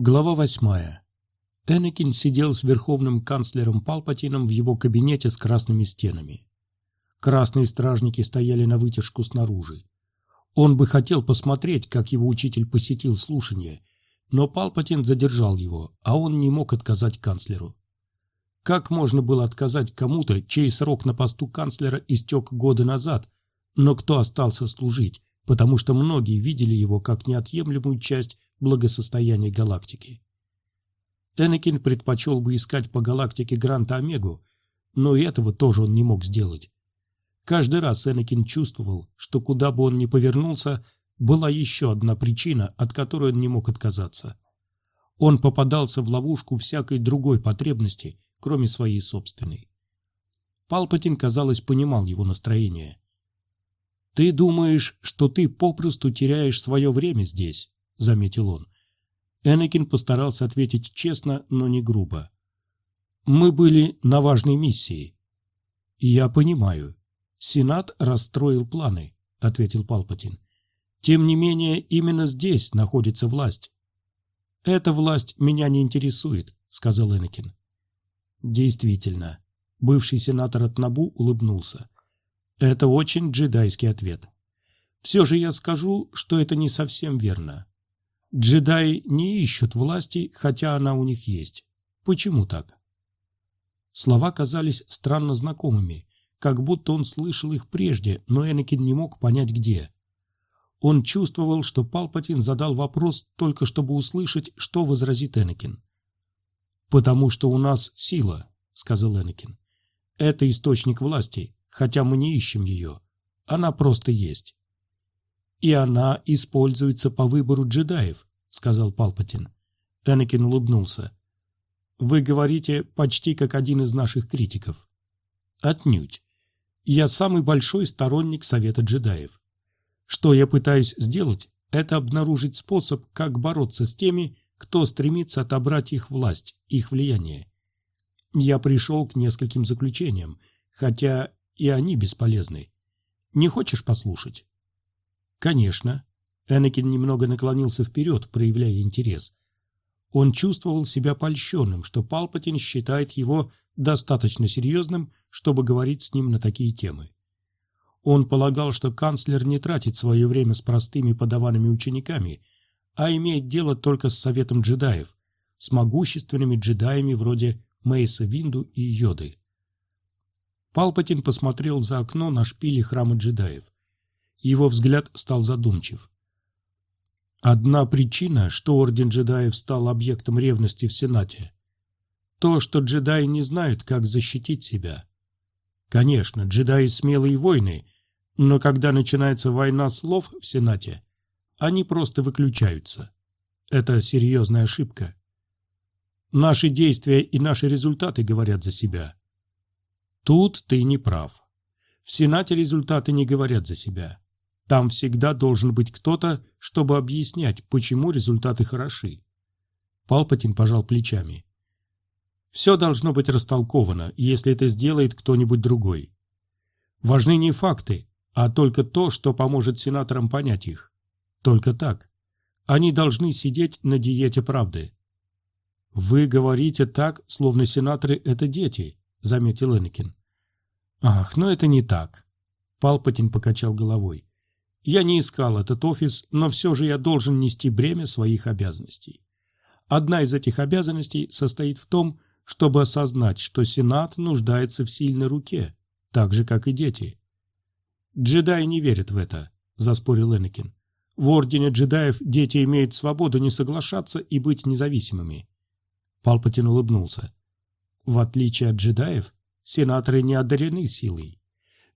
Глава восьмая. Энакин сидел с верховным канцлером Палпатином в его кабинете с красными стенами. Красные стражники стояли на вытяжку снаружи. Он бы хотел посмотреть, как его учитель посетил слушание, но Палпатин задержал его, а он не мог отказать канцлеру. Как можно было отказать кому-то, чей срок на посту канцлера истек годы назад, но кто остался служить, потому что многие видели его как неотъемлемую часть благосостояния галактики. Энакин предпочел бы искать по галактике Гранта Омегу, но и этого тоже он не мог сделать. Каждый раз Энакин чувствовал, что куда бы он ни повернулся, была еще одна причина, от которой он не мог отказаться. Он попадался в ловушку всякой другой потребности, кроме своей собственной. Палпатин, казалось, понимал его настроение. «Ты думаешь, что ты попросту теряешь свое время здесь?» — заметил он. Энакин постарался ответить честно, но не грубо. «Мы были на важной миссии». «Я понимаю. Сенат расстроил планы», — ответил Палпатин. «Тем не менее, именно здесь находится власть». «Эта власть меня не интересует», — сказал Энакин. «Действительно». Бывший сенатор от Набу улыбнулся. «Это очень джедайский ответ. Все же я скажу, что это не совсем верно. Джедаи не ищут власти, хотя она у них есть. Почему так? Слова казались странно знакомыми, как будто он слышал их прежде, но Энакин не мог понять где. Он чувствовал, что Палпатин задал вопрос только чтобы услышать, что возразит Энакин. «Потому что у нас сила», — сказал Энакин. «Это источник власти, хотя мы не ищем ее. Она просто есть». «И она используется по выбору джедаев», — сказал Палпатин. Энакин улыбнулся. «Вы говорите почти как один из наших критиков». «Отнюдь. Я самый большой сторонник Совета джедаев. Что я пытаюсь сделать, это обнаружить способ, как бороться с теми, кто стремится отобрать их власть, их влияние. Я пришел к нескольким заключениям, хотя и они бесполезны. Не хочешь послушать?» «Конечно». Энакин немного наклонился вперед, проявляя интерес. Он чувствовал себя польщенным, что Палпатин считает его достаточно серьезным, чтобы говорить с ним на такие темы. Он полагал, что канцлер не тратит свое время с простыми подаванными учениками, а имеет дело только с советом джедаев, с могущественными джедаями вроде Мейса Винду и Йоды. Палпатин посмотрел за окно на шпили храма джедаев. Его взгляд стал задумчив. Одна причина, что Орден джедаев стал объектом ревности в Сенате. То, что джедаи не знают, как защитить себя. Конечно, джедаи смелые воины, но когда начинается война слов в Сенате, они просто выключаются. Это серьезная ошибка. Наши действия и наши результаты говорят за себя. Тут ты не прав. В Сенате результаты не говорят за себя. Там всегда должен быть кто-то, чтобы объяснять, почему результаты хороши. Палпатин пожал плечами. Все должно быть растолковано, если это сделает кто-нибудь другой. Важны не факты, а только то, что поможет сенаторам понять их. Только так. Они должны сидеть на диете правды. «Вы говорите так, словно сенаторы — это дети», — заметил Энакин. «Ах, но это не так», — Палпатин покачал головой. Я не искал этот офис, но все же я должен нести бремя своих обязанностей. Одна из этих обязанностей состоит в том, чтобы осознать, что Сенат нуждается в сильной руке, так же, как и дети. «Джедаи не верят в это», – заспорил Энакин. «В Ордене джедаев дети имеют свободу не соглашаться и быть независимыми». Палпатин улыбнулся. «В отличие от джедаев, сенаторы не одарены силой.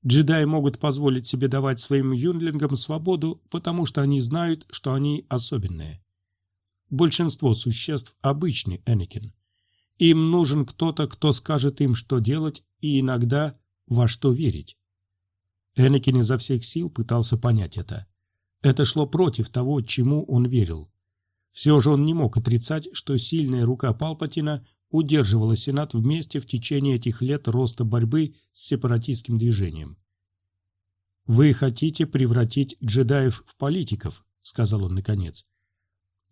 Джедаи могут позволить себе давать своим юнлингам свободу, потому что они знают, что они особенные. Большинство существ обычны, Энакин. Им нужен кто-то, кто скажет им, что делать, и иногда во что верить. Энакин изо всех сил пытался понять это. Это шло против того, чему он верил. Все же он не мог отрицать, что сильная рука Палпатина удерживала Сенат вместе в течение этих лет роста борьбы с сепаратистским движением. «Вы хотите превратить джедаев в политиков», — сказал он наконец.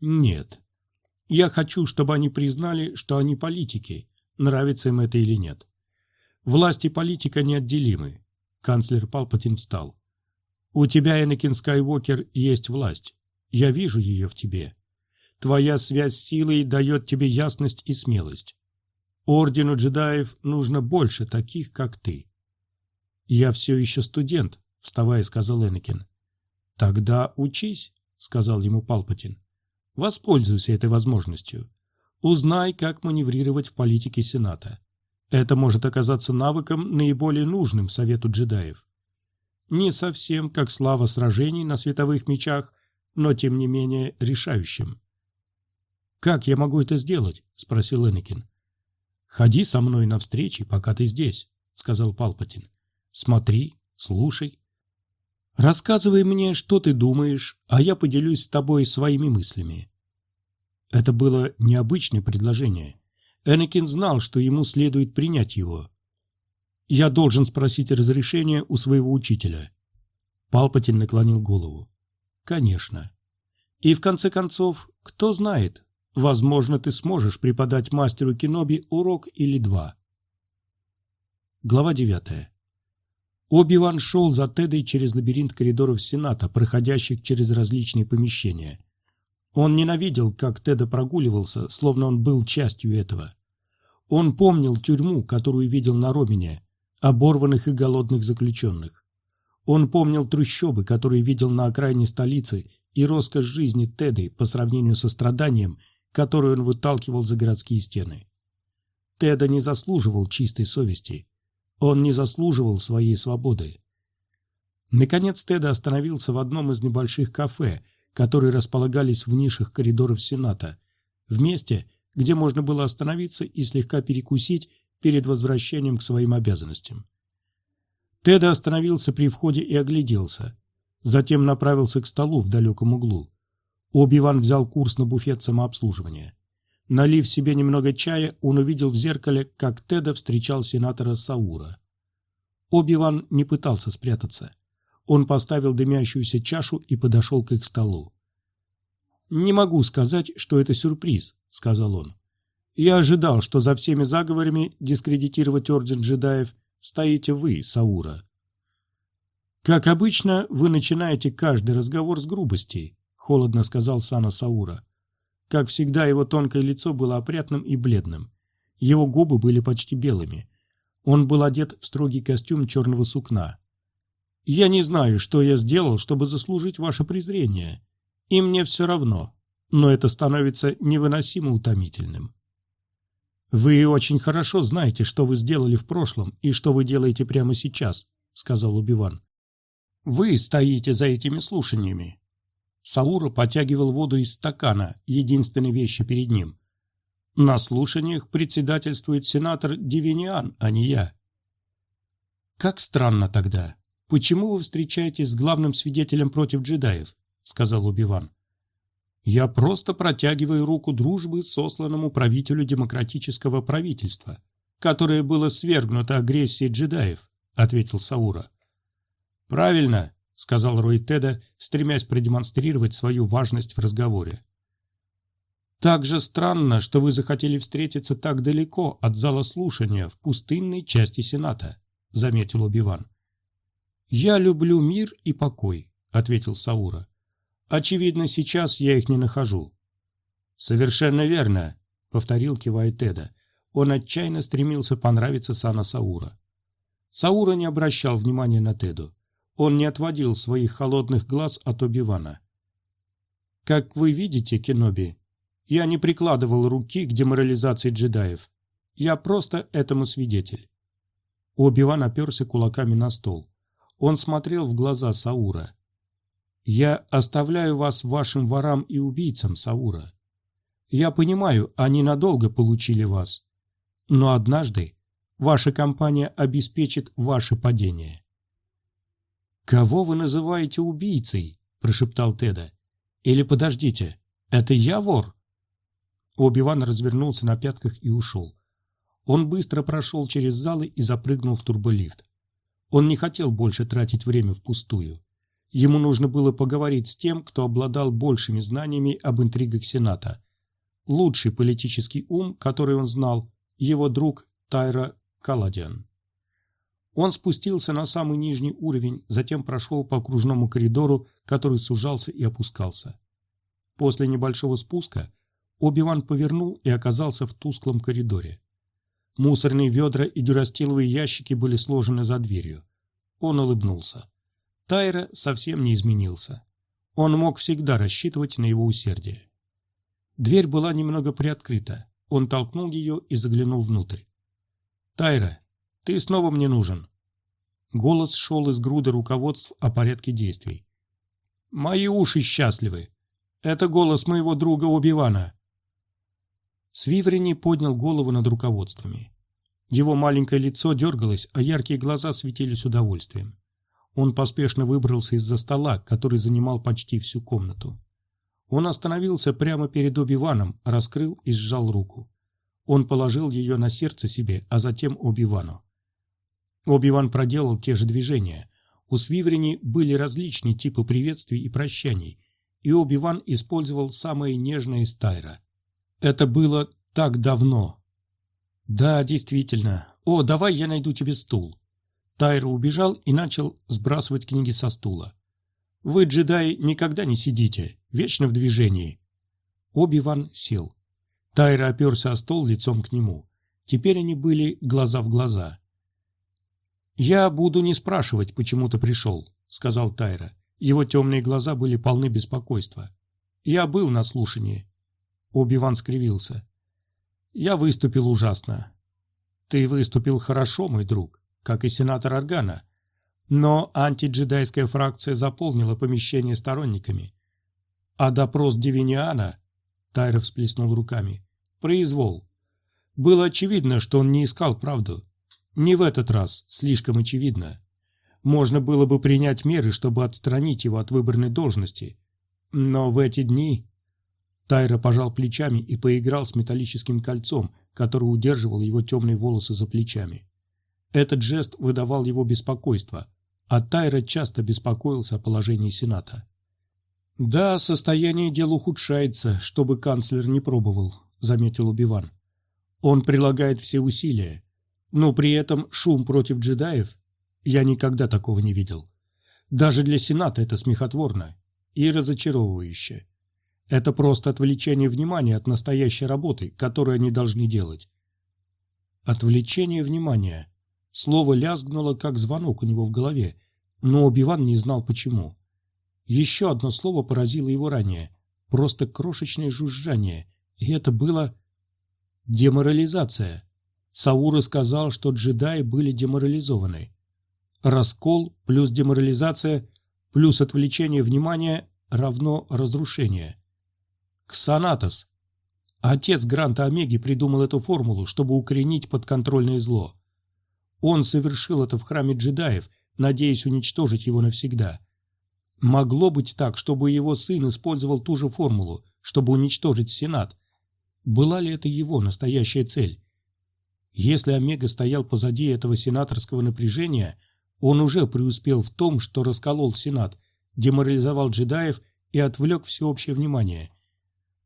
«Нет. Я хочу, чтобы они признали, что они политики, нравится им это или нет. Власть и политика неотделимы. Канцлер Палпатин встал. У тебя, Энакин Скайуокер, есть власть. Я вижу ее в тебе. Твоя связь с силой дает тебе ясность и смелость. Ордену джедаев нужно больше таких, как ты. Я все еще студент, вставая, сказал Энакин. Тогда учись, сказал ему Палпатин. Воспользуйся этой возможностью. Узнай, как маневрировать в политике Сената. Это может оказаться навыком, наиболее нужным Совету джедаев. Не совсем как слава сражений на световых мечах, но тем не менее решающим. «Как я могу это сделать?» – спросил Энакин. «Ходи со мной на встречи, пока ты здесь», – сказал Палпатин. «Смотри, слушай. Рассказывай мне, что ты думаешь, а я поделюсь с тобой своими мыслями». Это было необычное предложение. Энакин знал, что ему следует принять его. «Я должен спросить разрешения у своего учителя». Палпатин наклонил голову. «Конечно. И в конце концов, кто знает, возможно, ты сможешь преподать мастеру Киноби урок или два». Глава девятая. Оби-Ван шел за Тедой через лабиринт коридоров Сената, проходящих через различные помещения. Он ненавидел, как Теда прогуливался, словно он был частью этого. Он помнил тюрьму, которую видел на Робине, оборванных и голодных заключенных. Он помнил трущобы, которые видел на окраине столицы, и роскошь жизни Теды по сравнению со страданием, которое он выталкивал за городские стены. Теда не заслуживал чистой совести. Он не заслуживал своей свободы. Наконец Теда остановился в одном из небольших кафе, которые располагались в нишах коридоров Сената, в месте, где можно было остановиться и слегка перекусить перед возвращением к своим обязанностям. Теда остановился при входе и огляделся. Затем направился к столу в далеком углу. Оби-Ван взял курс на буфет самообслуживания. Налив себе немного чая, он увидел в зеркале, как Теда встречал сенатора Саура. Оби-Ван не пытался спрятаться. Он поставил дымящуюся чашу и подошел к их столу. «Не могу сказать, что это сюрприз», — сказал он. «Я ожидал, что за всеми заговорами дискредитировать Орден джедаев стоите вы, Саура». «Как обычно, вы начинаете каждый разговор с грубостей», — холодно сказал Сана Саура. Как всегда, его тонкое лицо было опрятным и бледным. Его губы были почти белыми. Он был одет в строгий костюм черного сукна. Я не знаю, что я сделал, чтобы заслужить ваше презрение. И мне все равно. Но это становится невыносимо утомительным. «Вы очень хорошо знаете, что вы сделали в прошлом и что вы делаете прямо сейчас», — сказал Убиван. «Вы стоите за этими слушаниями». Саура потягивал воду из стакана, единственной вещи перед ним. «На слушаниях председательствует сенатор Дивиниан, а не я». «Как странно тогда. «Почему вы встречаетесь с главным свидетелем против джедаев?» — сказал Убиван. «Я просто протягиваю руку дружбы сосланному правителю демократического правительства, которое было свергнуто агрессией джедаев», — ответил Саура. «Правильно», — сказал Рой Теда, стремясь продемонстрировать свою важность в разговоре. «Так же странно, что вы захотели встретиться так далеко от зала слушания в пустынной части Сената», — заметил Убиван. «Я люблю мир и покой», — ответил Саура. «Очевидно, сейчас я их не нахожу». «Совершенно верно», — повторил кивая Теда. Он отчаянно стремился понравиться Сана Саура. Саура не обращал внимания на Теду. Он не отводил своих холодных глаз от Оби-Вана. «Как вы видите, Кеноби, я не прикладывал руки к деморализации джедаев. Я просто этому свидетель». Оби-Ван оперся кулаками на стол. Он смотрел в глаза Саура. «Я оставляю вас вашим ворам и убийцам, Саура. Я понимаю, они надолго получили вас. Но однажды ваша компания обеспечит ваше падение». «Кого вы называете убийцей?» – прошептал Теда. «Или подождите, это я вор?» Оби-Ван развернулся на пятках и ушел. Он быстро прошел через залы и запрыгнул в турболифт. Он не хотел больше тратить время впустую. Ему нужно было поговорить с тем, кто обладал большими знаниями об интригах Сената. лучший политический ум, который он знал, его друг Тайра Каладиан. Он спустился на самый нижний уровень, затем прошел по окружному коридору, который сужался и опускался. После небольшого спуска Оби-Ван повернул и оказался в тусклом коридоре. Мусорные ведра и дюрастиловые ящики были сложены за дверью. Он улыбнулся. Тайра совсем не изменился. Он мог всегда рассчитывать на его усердие. Дверь была немного приоткрыта. Он толкнул ее и заглянул внутрь. «Тайра, ты снова мне нужен». Голос шел из груды руководств о порядке действий. «Мои уши счастливы. Это голос моего друга Убивана. Свиврени поднял голову над руководствами. Его маленькое лицо дергалось, а яркие глаза светились удовольствием. Он поспешно выбрался из-за стола, который занимал почти всю комнату. Он остановился прямо перед Оби-Ваном, раскрыл и сжал руку. Он положил ее на сердце себе, а затем Оби-Вану. Оби-Ван проделал те же движения. У Свиврени были различные типы приветствий и прощаний, и Оби-Ван использовал самое нежное из Тайра. Это было так давно. Да, действительно. О, давай я найду тебе стул. Тайра убежал и начал сбрасывать книги со стула. Вы, джедаи, никогда не сидите, вечно в движении. Оби-Ван сел. Тайра оперся о стол лицом к нему. Теперь они были глаза в глаза. «Я буду не спрашивать, почему ты пришел», — сказал Тайра. Его темные глаза были полны беспокойства. «Я был на слушании». Оби-Ван скривился. «Я выступил ужасно». «Ты выступил хорошо, мой друг, как и сенатор Аргана. Но антиджедайская фракция заполнила помещение сторонниками. А допрос Девиниана...» Тайра всплеснул руками. «Произвол. Было очевидно, что он не искал правду. Не в этот раз, слишком очевидно. Можно было бы принять меры, чтобы отстранить его от выбранной должности. Но в эти дни... Тайра пожал плечами и поиграл с металлическим кольцом, которое удерживало его темные волосы за плечами. Этот жест выдавал его беспокойство, а Тайра часто беспокоился о положении Сената. «Да, состояние дел ухудшается, чтобы канцлер не пробовал», — заметил Убиван. «Он прилагает все усилия, но при этом шум против джедаев я никогда такого не видел. Даже для Сената это смехотворно и разочаровывающе. Это просто отвлечение внимания от настоящей работы, которую они должны делать. Отвлечение внимания. Слово лязгнуло, как звонок у него в голове, но Убиван не знал почему. Еще одно слово поразило его ранее. Просто крошечное жужжание. И это было... Деморализация. Саура сказал, что джедаи были деморализованы. Раскол плюс деморализация плюс отвлечение внимания равно разрушение. Ксанатос. Отец Гранта Омеги придумал эту формулу, чтобы укоренить подконтрольное зло. Он совершил это в храме джедаев, надеясь уничтожить его навсегда. Могло быть так, чтобы его сын использовал ту же формулу, чтобы уничтожить Сенат. Была ли это его настоящая цель? Если Омега стоял позади этого сенаторского напряжения – он уже преуспел в том, что расколол Сенат, деморализовал джедаев и отвлек всеобщее внимание.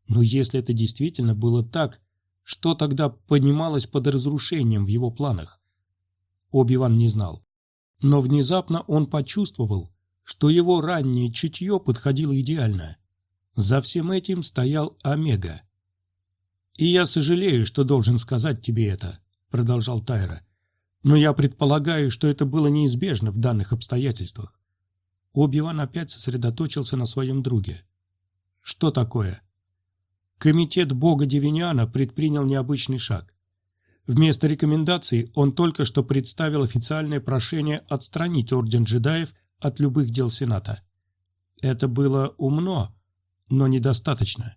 Но если это действительно было так, что тогда понималось под разрушением в его планах? Оби-Ван не знал. Но внезапно он почувствовал, что его раннее чутье подходило идеально. За всем этим стоял Омега. «И я сожалею, что должен сказать тебе это», — продолжал Тайра. Но я предполагаю, что это было неизбежно в данных обстоятельствах. Оби-Ван опять сосредоточился на своем друге. Что такое? Комитет бога Девиниана предпринял необычный шаг. Вместо рекомендаций он только что представил официальное прошение отстранить Орден джедаев от любых дел Сената. Это было умно, но недостаточно.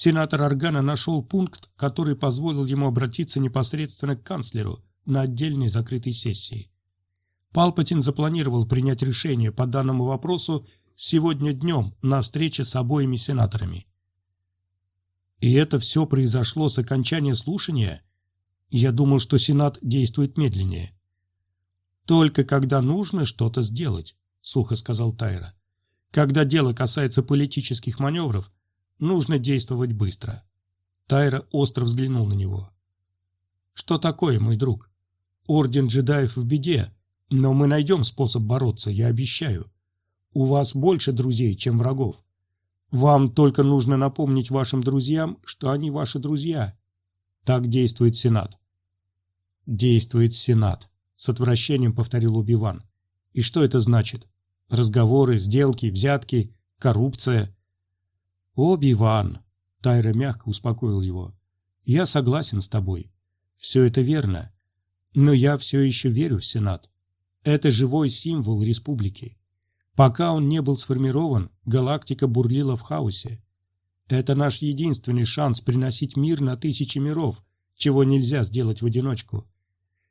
Сенатор Аргана нашел пункт, который позволил ему обратиться непосредственно к канцлеру – на отдельной закрытой сессии. Палпатин запланировал принять решение по данному вопросу сегодня днем на встрече с обоими сенаторами. И это все произошло с окончания слушания? Я думал, что Сенат действует медленнее. «Только когда нужно что-то сделать», — сухо сказал Тайра. «Когда дело касается политических маневров, нужно действовать быстро. Тайра остро взглянул на него. «Что такое, мой друг? Орден джедаев в беде, но мы найдем способ бороться, я обещаю. У вас больше друзей, чем врагов. Вам только нужно напомнить вашим друзьям, что они ваши друзья. Так действует Сенат». «Действует Сенат», — с отвращением повторил Убиван. «И что это значит? Разговоры, сделки, взятки, коррупция?» «Оби-Ван», — Тайра мягко успокоил его, — «я согласен с тобой. Все это верно. Но я все еще верю в Сенат. Это живой символ республики. Пока он не был сформирован, галактика бурлила в хаосе. Это наш единственный шанс приносить мир на тысячи миров, чего нельзя сделать в одиночку.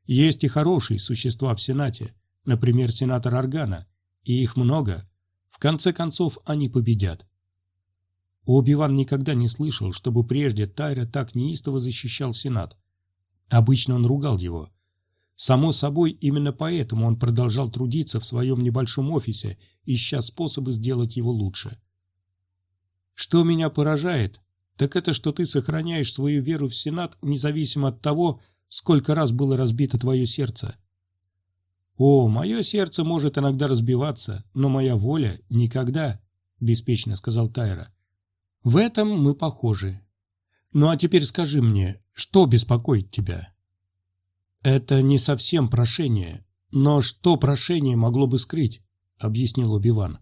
Есть и хорошие существа в Сенате, например, сенатор Органа, и их много. В конце концов, они победят. Оби-Ван никогда не слышал, чтобы прежде Тайра так неистово защищал Сенат. Обычно он ругал его. Само собой, именно поэтому он продолжал трудиться в своем небольшом офисе, ища способы сделать его лучше. Что меня поражает, так это что ты сохраняешь свою веру в Сенат, независимо от того, сколько раз было разбито твое сердце. О, мое сердце может иногда разбиваться, но моя воля никогда, — беспечно сказал Тайра. В этом мы похожи. Ну а теперь скажи мне, что беспокоит тебя? Это не совсем прошение, но что прошение могло бы скрыть? Объяснил Убиван.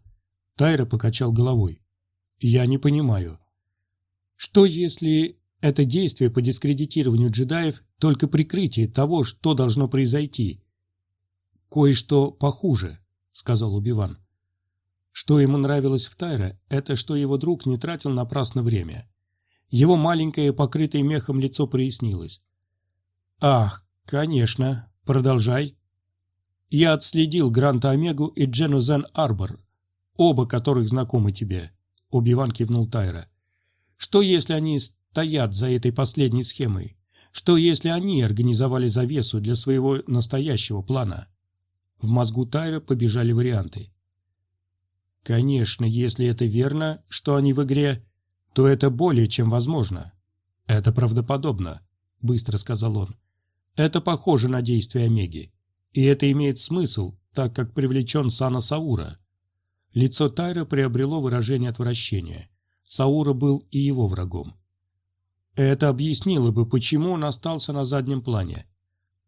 Тайра покачал головой. Я не понимаю. Что если это действие по дискредитированию джедаев только прикрытие того, что должно произойти? Кое-что похуже, сказал Убиван. Что ему нравилось в Тайре, это что его друг не тратил напрасно время. Его маленькое, покрытое мехом лицо прояснилось. «Ах, конечно, продолжай». «Я отследил Гранта Омегу и Джену Зен Арбор, оба которых знакомы тебе», — Оби-Ван кивнул Тайра. «Что, если они стоят за этой последней схемой? Что, если они организовали завесу для своего настоящего плана?» В мозгу Тайра побежали варианты. Конечно, если это верно, что они в игре, то это более чем возможно. Это правдоподобно, быстро сказал он. Это похоже на действия Омеги. И это имеет смысл, так как привлечен Сана Саура. Лицо Тайра приобрело выражение отвращения. Саура был и его врагом. Это объяснило бы, почему он остался на заднем плане.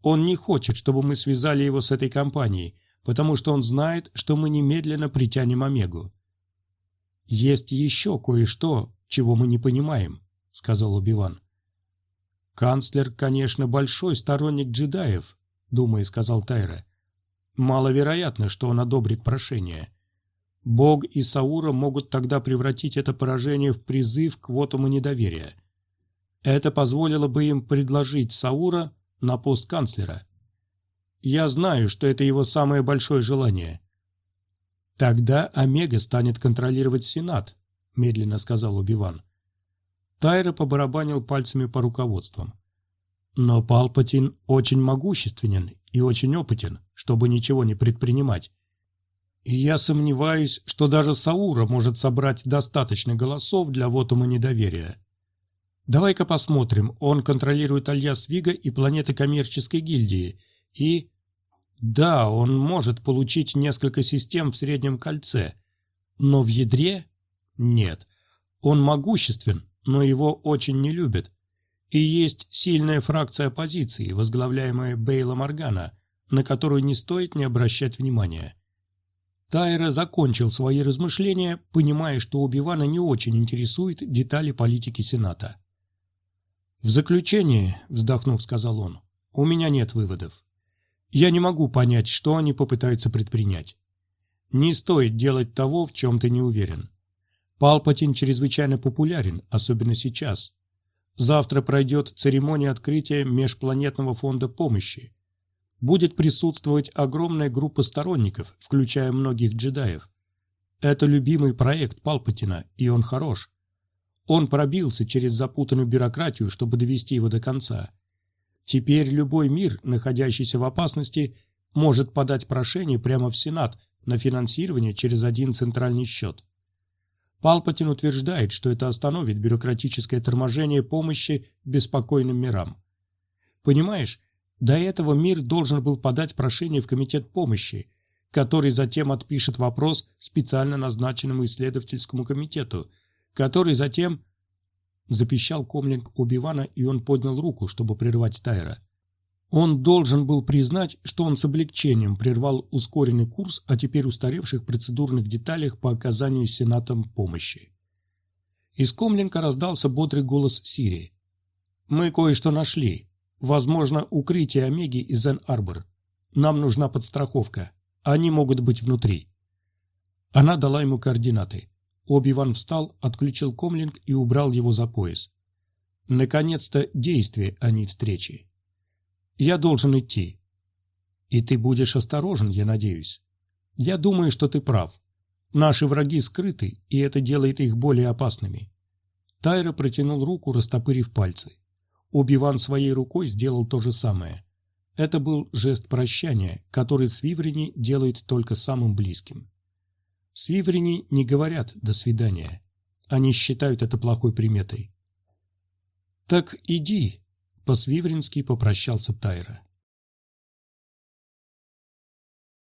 Он не хочет, чтобы мы связали его с этой компанией, потому что он знает, что мы немедленно притянем Омегу. «Есть еще кое-что, чего мы не понимаем», — сказал Убиван. «Канцлер, конечно, большой сторонник джедаев», — думая, сказал Тайра. «Маловероятно, что он одобрит прошение. Бог и Саура могут тогда превратить это поражение в призыв к вотуму недоверия. Это позволило бы им предложить Саура на пост канцлера. Я знаю, что это его самое большое желание. Тогда Омега станет контролировать Сенат, медленно сказал Убиван. Тайра побарабанил пальцами по руководствам. Но Палпатин очень могущественен и очень опытен, чтобы ничего не предпринимать. И я сомневаюсь, что даже Саура может собрать достаточно голосов для вотума недоверия. Давай-ка посмотрим, он контролирует Альяс Вига и планеты коммерческой гильдии, и... Да, он может получить несколько систем в среднем кольце, но в ядре нет. Он могуществен, но его очень не любят. И есть сильная фракция оппозиции, возглавляемая Бейлом Моргана, на которую не стоит не обращать внимания. Тайра закончил свои размышления, понимая, что Убивана не очень интересует детали политики Сената. «В заключение», — вздохнув, сказал он, — «у меня нет выводов. Я не могу понять, что они попытаются предпринять. Не стоит делать того, в чем ты не уверен. Палпатин чрезвычайно популярен, особенно сейчас. Завтра пройдет церемония открытия Межпланетного фонда помощи. Будет присутствовать огромная группа сторонников, включая многих джедаев. Это любимый проект Палпатина, и он хорош. Он пробился через запутанную бюрократию, чтобы довести его до конца. Теперь любой мир, находящийся в опасности, может подать прошение прямо в Сенат на финансирование через один центральный счет. Палпатин утверждает, что это остановит бюрократическое торможение помощи беспокойным мирам. Понимаешь, до этого мир должен был подать прошение в Комитет помощи, который затем отпишет вопрос специально назначенному исследовательскому комитету, который затем... Запищал комлинг Оби-Вана, и он поднял руку, чтобы прервать Тайра. Он должен был признать, что он с облегчением прервал ускоренный курс о теперь устаревших процедурных деталях по оказанию Сенатом помощи. Из комлинга раздался бодрый голос Сирии. «Мы кое-что нашли. Возможно, укрытие Омеги из Зен-Арбор. Нам нужна подстраховка. Они могут быть внутри». Она дала ему координаты. Оби-Ван встал, отключил комлинг и убрал его за пояс. Наконец-то действие, а не встречи. Я должен идти. И ты будешь осторожен, я надеюсь. Я думаю, что ты прав. Наши враги скрыты, и это делает их более опасными. Тайра протянул руку, растопырив пальцы. Оби-Ван своей рукой сделал то же самое. Это был жест прощания, который свиврени делают только самым близким. Свиврени не говорят «до свидания». Они считают это плохой приметой. «Так иди», по-свиврински попрощался Тайра.